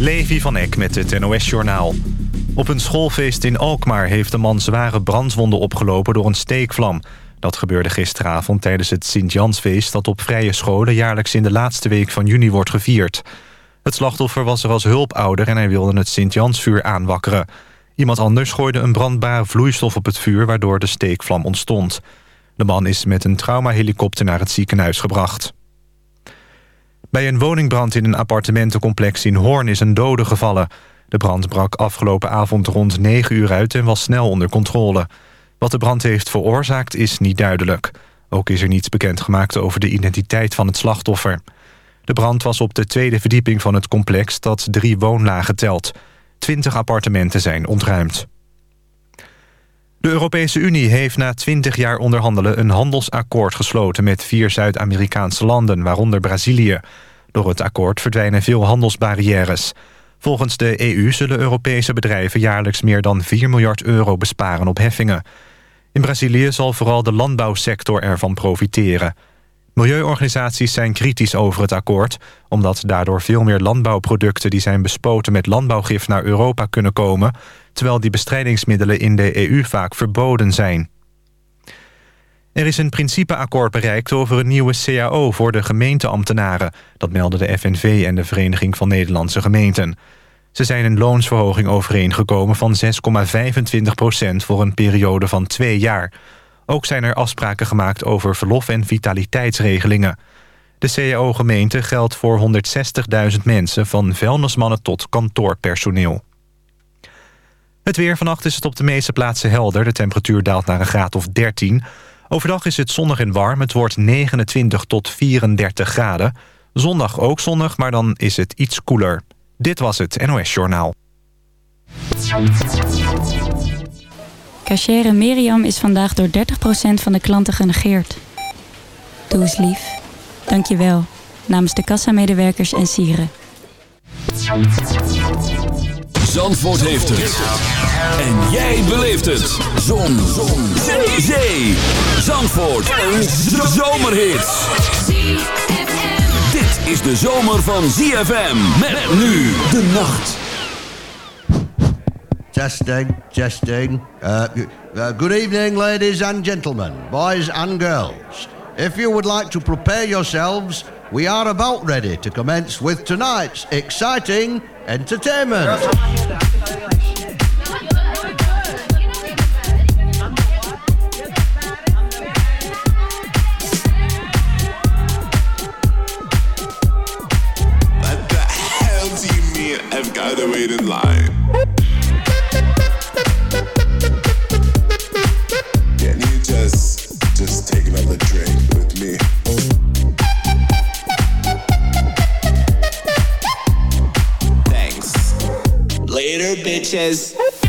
Levi van Eck met het NOS-journaal. Op een schoolfeest in Alkmaar heeft een man zware brandwonden opgelopen door een steekvlam. Dat gebeurde gisteravond tijdens het Sint-Jansfeest... dat op vrije scholen jaarlijks in de laatste week van juni wordt gevierd. Het slachtoffer was er als hulpouder en hij wilde het Sint-Jansvuur aanwakkeren. Iemand anders gooide een brandbare vloeistof op het vuur... waardoor de steekvlam ontstond. De man is met een traumahelikopter naar het ziekenhuis gebracht. Bij een woningbrand in een appartementencomplex in Hoorn is een dode gevallen. De brand brak afgelopen avond rond 9 uur uit en was snel onder controle. Wat de brand heeft veroorzaakt is niet duidelijk. Ook is er niets bekendgemaakt over de identiteit van het slachtoffer. De brand was op de tweede verdieping van het complex dat drie woonlagen telt. Twintig appartementen zijn ontruimd. De Europese Unie heeft na twintig jaar onderhandelen... een handelsakkoord gesloten met vier Zuid-Amerikaanse landen, waaronder Brazilië. Door het akkoord verdwijnen veel handelsbarrières. Volgens de EU zullen Europese bedrijven jaarlijks meer dan 4 miljard euro besparen op heffingen. In Brazilië zal vooral de landbouwsector ervan profiteren. Milieuorganisaties zijn kritisch over het akkoord... omdat daardoor veel meer landbouwproducten die zijn bespoten met landbouwgif naar Europa kunnen komen... terwijl die bestrijdingsmiddelen in de EU vaak verboden zijn. Er is een principeakkoord bereikt over een nieuwe CAO voor de gemeenteambtenaren. Dat melden de FNV en de Vereniging van Nederlandse Gemeenten. Ze zijn een loonsverhoging overeengekomen van 6,25 procent... voor een periode van twee jaar. Ook zijn er afspraken gemaakt over verlof- en vitaliteitsregelingen. De CAO-gemeente geldt voor 160.000 mensen... van vuilnismannen tot kantoorpersoneel. Het weer vannacht is het op de meeste plaatsen helder. De temperatuur daalt naar een graad of 13. Overdag is het zonnig en warm. Het wordt 29 tot 34 graden. Zondag ook zonnig, maar dan is het iets koeler. Dit was het NOS Journaal. Cachere Miriam is vandaag door 30% van de klanten genegeerd. Doe eens lief. Dank je wel. Namens de kassamedewerkers en sieren. Zandvoort heeft het. En jij beleeft het. Zon. Zon. Zee. Zee. Zandvoort. Een zomerhit. Dit is de zomer van ZFM. Met nu de nacht. Testing, testing. Uh, uh, good evening, ladies and gentlemen, boys and girls. If you would like to prepare yourselves, we are about ready to commence with tonight's exciting entertainment. I've got to wait in line? Later, bitches.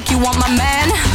Like you want my man.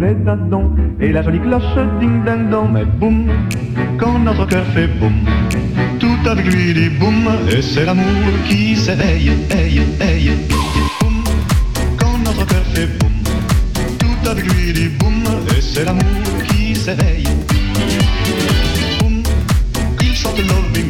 Les et la jolie cloche ding ding dong. Mais boum, quand notre cœur fait boum, tout avec lui dit boum, et c'est l'amour qui s'éveille, aïe, aïe. Boum, quand notre cœur fait boum, tout avec lui dit boum, et c'est l'amour qui s'éveille. Boum, il chante Loving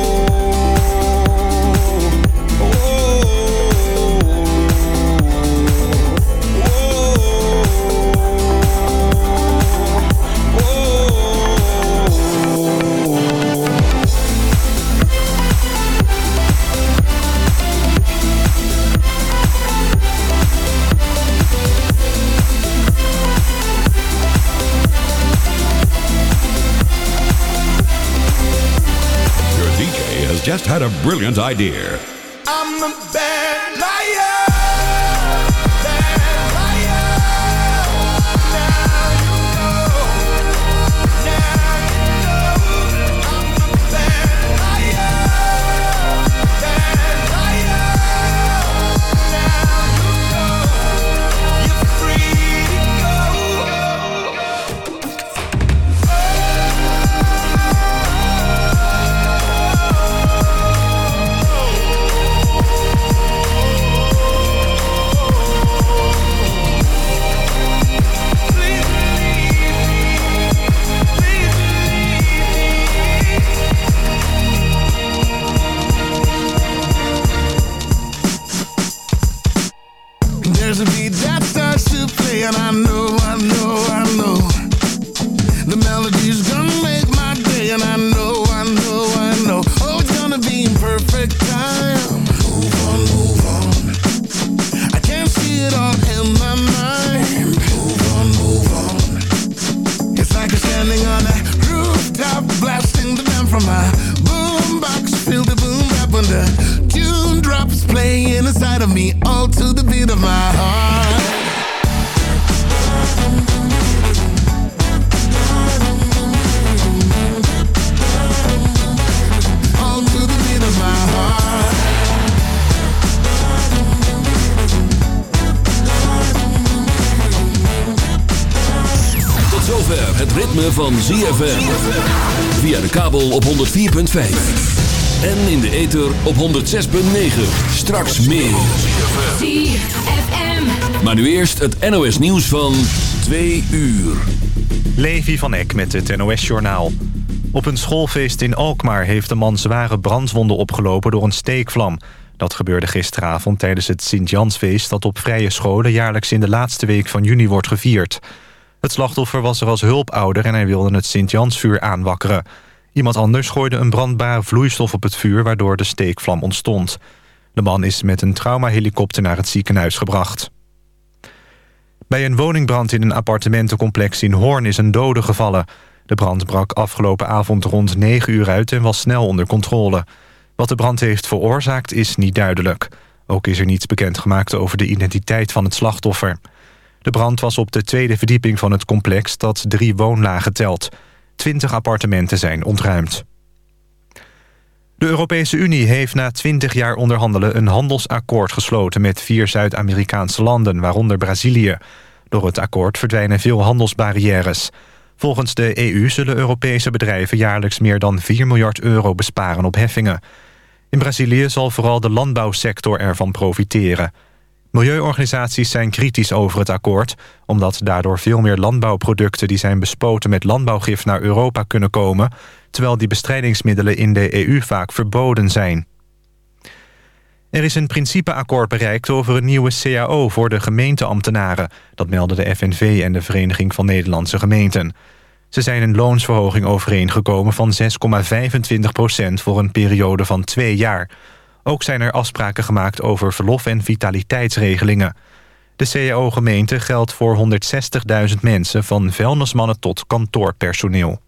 just had a brilliant idea. Op 106.9. Straks meer. ZFM. Maar nu eerst het NOS nieuws van 2 uur. Levi van Eck met het NOS-journaal. Op een schoolfeest in Alkmaar heeft een man zware brandwonden opgelopen door een steekvlam. Dat gebeurde gisteravond tijdens het Sint-Jansfeest... dat op vrije scholen jaarlijks in de laatste week van juni wordt gevierd. Het slachtoffer was er als hulpouder en hij wilde het Sint-Jansvuur aanwakkeren. Iemand anders gooide een brandbare vloeistof op het vuur... waardoor de steekvlam ontstond. De man is met een traumahelikopter naar het ziekenhuis gebracht. Bij een woningbrand in een appartementencomplex in Hoorn is een dode gevallen. De brand brak afgelopen avond rond 9 uur uit en was snel onder controle. Wat de brand heeft veroorzaakt is niet duidelijk. Ook is er niets bekendgemaakt over de identiteit van het slachtoffer. De brand was op de tweede verdieping van het complex dat drie woonlagen telt. Twintig appartementen zijn ontruimd. De Europese Unie heeft na 20 jaar onderhandelen een handelsakkoord gesloten met vier Zuid-Amerikaanse landen, waaronder Brazilië. Door het akkoord verdwijnen veel handelsbarrières. Volgens de EU zullen Europese bedrijven jaarlijks meer dan 4 miljard euro besparen op heffingen. In Brazilië zal vooral de landbouwsector ervan profiteren. Milieuorganisaties zijn kritisch over het akkoord... omdat daardoor veel meer landbouwproducten die zijn bespoten met landbouwgif naar Europa kunnen komen... terwijl die bestrijdingsmiddelen in de EU vaak verboden zijn. Er is een principeakkoord bereikt over een nieuwe CAO voor de gemeenteambtenaren. Dat melden de FNV en de Vereniging van Nederlandse Gemeenten. Ze zijn een loonsverhoging overeengekomen van 6,25 procent voor een periode van twee jaar. Ook zijn er afspraken gemaakt over verlof- en vitaliteitsregelingen. De CAO-gemeente geldt voor 160.000 mensen... van vuilnismannen tot kantoorpersoneel.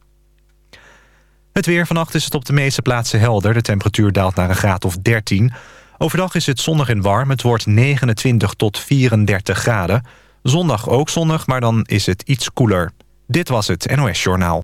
Het weer vannacht is het op de meeste plaatsen helder. De temperatuur daalt naar een graad of 13. Overdag is het zonnig en warm. Het wordt 29 tot 34 graden. Zondag ook zonnig, maar dan is het iets koeler. Dit was het NOS Journaal.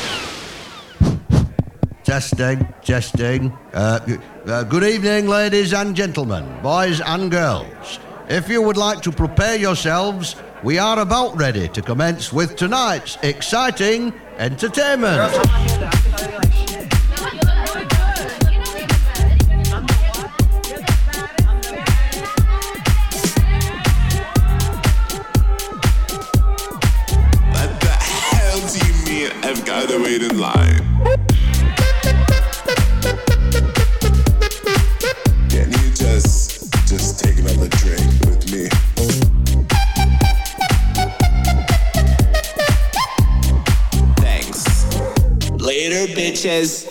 Testing, testing. Uh, uh, good evening, ladies and gentlemen, boys and girls. If you would like to prepare yourselves, we are about ready to commence with tonight's exciting entertainment. says